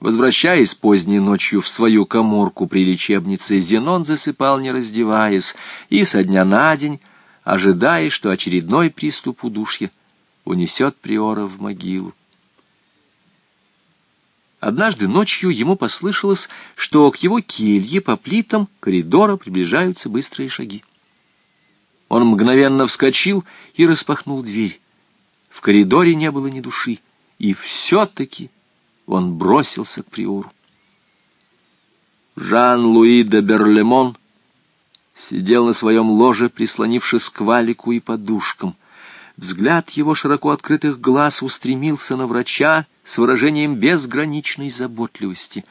Возвращаясь поздней ночью в свою коморку при лечебнице, Зенон засыпал, не раздеваясь, и со дня на день, ожидая, что очередной приступ удушья унесет Приора в могилу. Однажды ночью ему послышалось, что к его келье по плитам коридора приближаются быстрые шаги. Он мгновенно вскочил и распахнул дверь. В коридоре не было ни души, и все-таки он бросился к приору. Жан-Луи де Берлемон сидел на своем ложе, прислонившись к валику и подушкам. Взгляд его широко открытых глаз устремился на врача с выражением безграничной заботливости.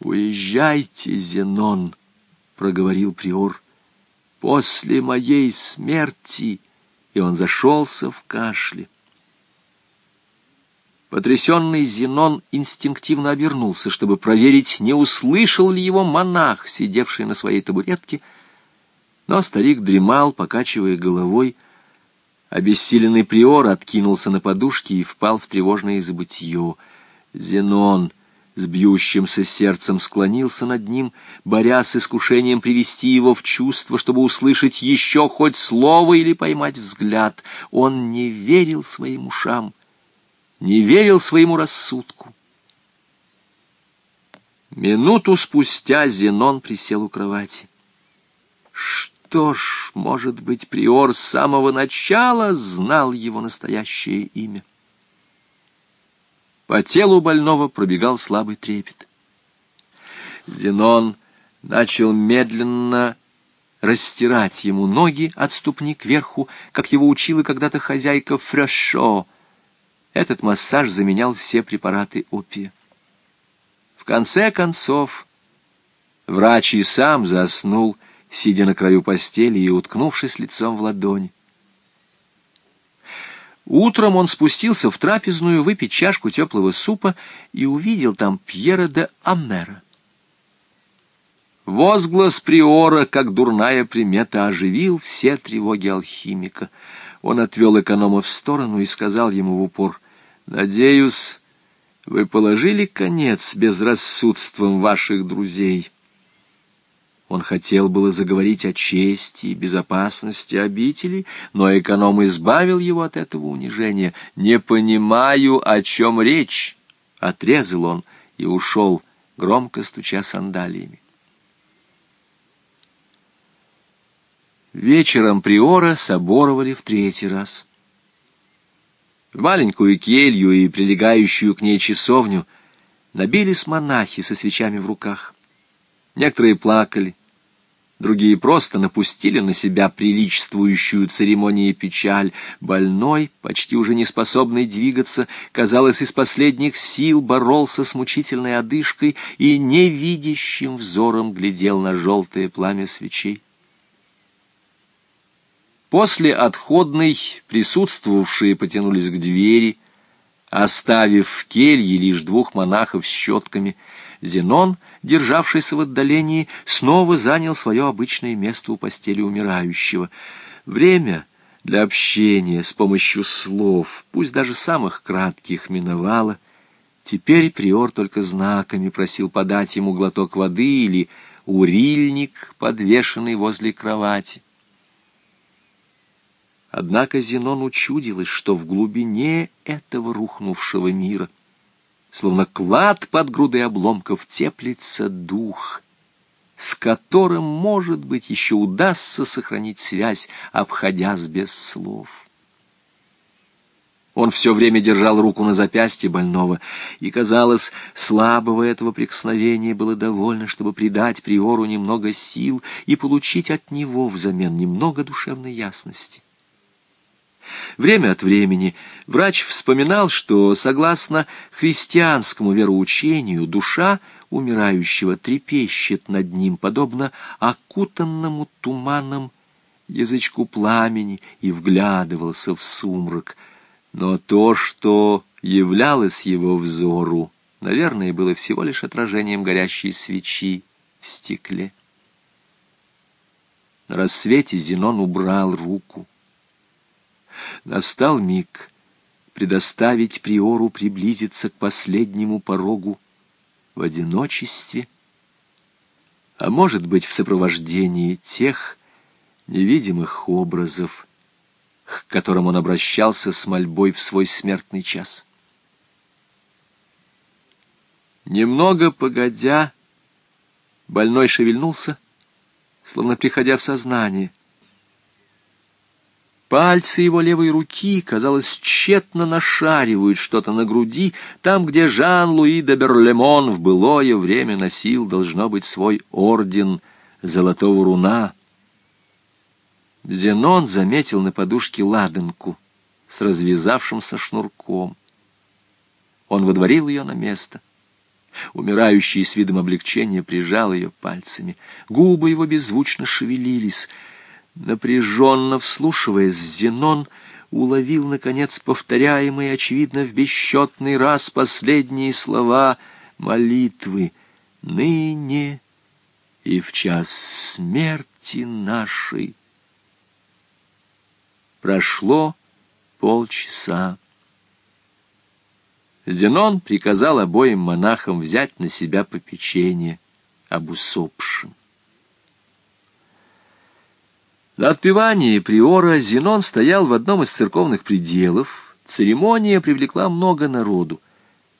«Уезжайте, Зенон», — проговорил приор, — «после моей смерти...» И он зашелся в кашле. Потрясенный Зенон инстинктивно обернулся, чтобы проверить, не услышал ли его монах, сидевший на своей табуретке, но старик дремал, покачивая головой. Обессиленный приор откинулся на подушки и впал в тревожное забытье. Зенон с бьющимся сердцем склонился над ним, борясь с искушением привести его в чувство, чтобы услышать еще хоть слово или поймать взгляд. Он не верил своим ушам не верил своему рассудку. Минуту спустя Зенон присел у кровати. Что ж, может быть, приор с самого начала знал его настоящее имя. По телу больного пробегал слабый трепет. Зенон начал медленно растирать ему ноги от ступни кверху, как его учила когда-то хозяйка Фрешо, этот массаж заменял все препараты опия. В конце концов, врач и сам заснул, сидя на краю постели и уткнувшись лицом в ладонь. Утром он спустился в трапезную выпить чашку теплого супа и увидел там Пьера де Аммера. Возглас приора, как дурная примета, оживил все тревоги алхимика. Он отвел эконома в сторону и сказал ему в упор — Надеюсь, вы положили конец безрассудствам ваших друзей. Он хотел было заговорить о чести и безопасности обители, но эконом избавил его от этого унижения. «Не понимаю, о чем речь», — отрезал он и ушел, громко стуча сандалиями. Вечером приора соборовали в третий раз. В маленькую келью и прилегающую к ней часовню набились монахи со свечами в руках. Некоторые плакали, другие просто напустили на себя приличествующую церемонии печаль. Больной, почти уже не способный двигаться, казалось, из последних сил боролся с мучительной одышкой и невидящим взором глядел на желтое пламя свечей. После отходной присутствовавшие потянулись к двери, оставив в келье лишь двух монахов с щетками. Зенон, державшийся в отдалении, снова занял свое обычное место у постели умирающего. Время для общения с помощью слов, пусть даже самых кратких, миновало. Теперь приор только знаками просил подать ему глоток воды или урильник, подвешенный возле кровати. Однако Зенон учудилось, что в глубине этого рухнувшего мира, словно клад под грудой обломков, теплится дух, с которым, может быть, еще удастся сохранить связь, обходясь без слов. Он все время держал руку на запястье больного, и, казалось, слабого этого прикосновения было довольно, чтобы придать приору немного сил и получить от него взамен немного душевной ясности. Время от времени врач вспоминал, что, согласно христианскому вероучению, душа умирающего трепещет над ним, подобно окутанному туманом язычку пламени, и вглядывался в сумрак. Но то, что являлось его взору, наверное, было всего лишь отражением горящей свечи в стекле. На рассвете Зенон убрал руку. Настал миг предоставить приору приблизиться к последнему порогу в одиночестве, а может быть, в сопровождении тех невидимых образов, к которым он обращался с мольбой в свой смертный час. Немного погодя, больной шевельнулся, словно приходя в сознание. Пальцы его левой руки, казалось, тщетно нашаривают что-то на груди, там, где Жан-Луи де Берлемон в былое время носил, должно быть, свой орден золотого руна. Зенон заметил на подушке ладанку с развязавшимся шнурком. Он водворил ее на место. Умирающий с видом облегчения прижал ее пальцами. Губы его беззвучно шевелились — Напряженно вслушиваясь, Зенон уловил, наконец, повторяемые, очевидно, в бесчетный раз последние слова молитвы «Ныне и в час смерти нашей». Прошло полчаса. Зенон приказал обоим монахам взять на себя попечение об усопшем. На отпевании приора Зенон стоял в одном из церковных пределов. Церемония привлекла много народу.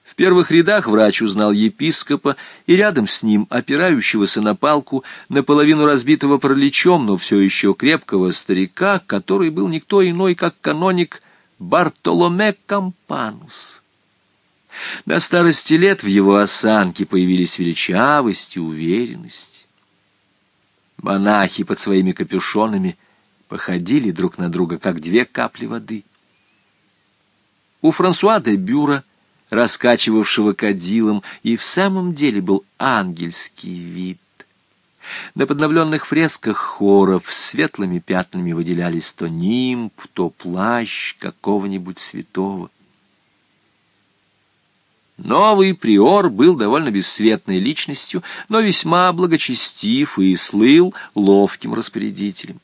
В первых рядах врач узнал епископа и рядом с ним, опирающегося на палку, наполовину разбитого параличом, но все еще крепкого старика, который был никто иной, как каноник Бартоломе Кампанус. На старости лет в его осанке появились величавость и уверенность. Монахи под своими капюшонами походили друг на друга, как две капли воды. У Франсуа де Бюра, раскачивавшего кадилом, и в самом деле был ангельский вид. На подновленных фресках хоров светлыми пятнами выделялись то нимб, то плащ какого-нибудь святого. Новый приор был довольно бесцветной личностью, но весьма благочестив и слыл ловким распорядителем.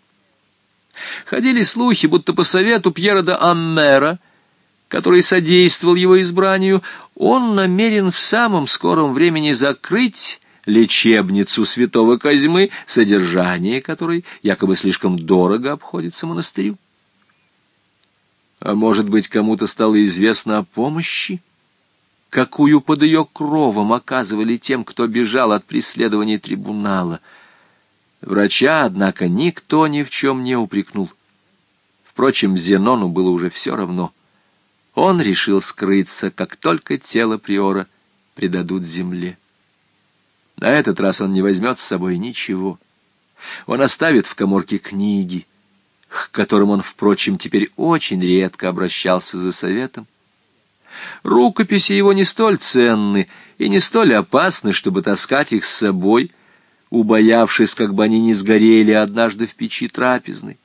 Ходили слухи, будто по совету Пьера де Аммера, который содействовал его избранию, он намерен в самом скором времени закрыть лечебницу святого Козьмы, содержание которой якобы слишком дорого обходится монастырю. А может быть, кому-то стало известно о помощи, какую под ее кровом оказывали тем, кто бежал от преследования трибунала. Врача, однако, никто ни в чем не упрекнул. Впрочем, Зенону было уже все равно. Он решил скрыться, как только тело приора предадут земле. На этот раз он не возьмет с собой ничего. Он оставит в коморке книги, к которым он, впрочем, теперь очень редко обращался за советом. Рукописи его не столь ценны и не столь опасны, чтобы таскать их с собой, убоявшись, как бы они не сгорели однажды в печи трапезной.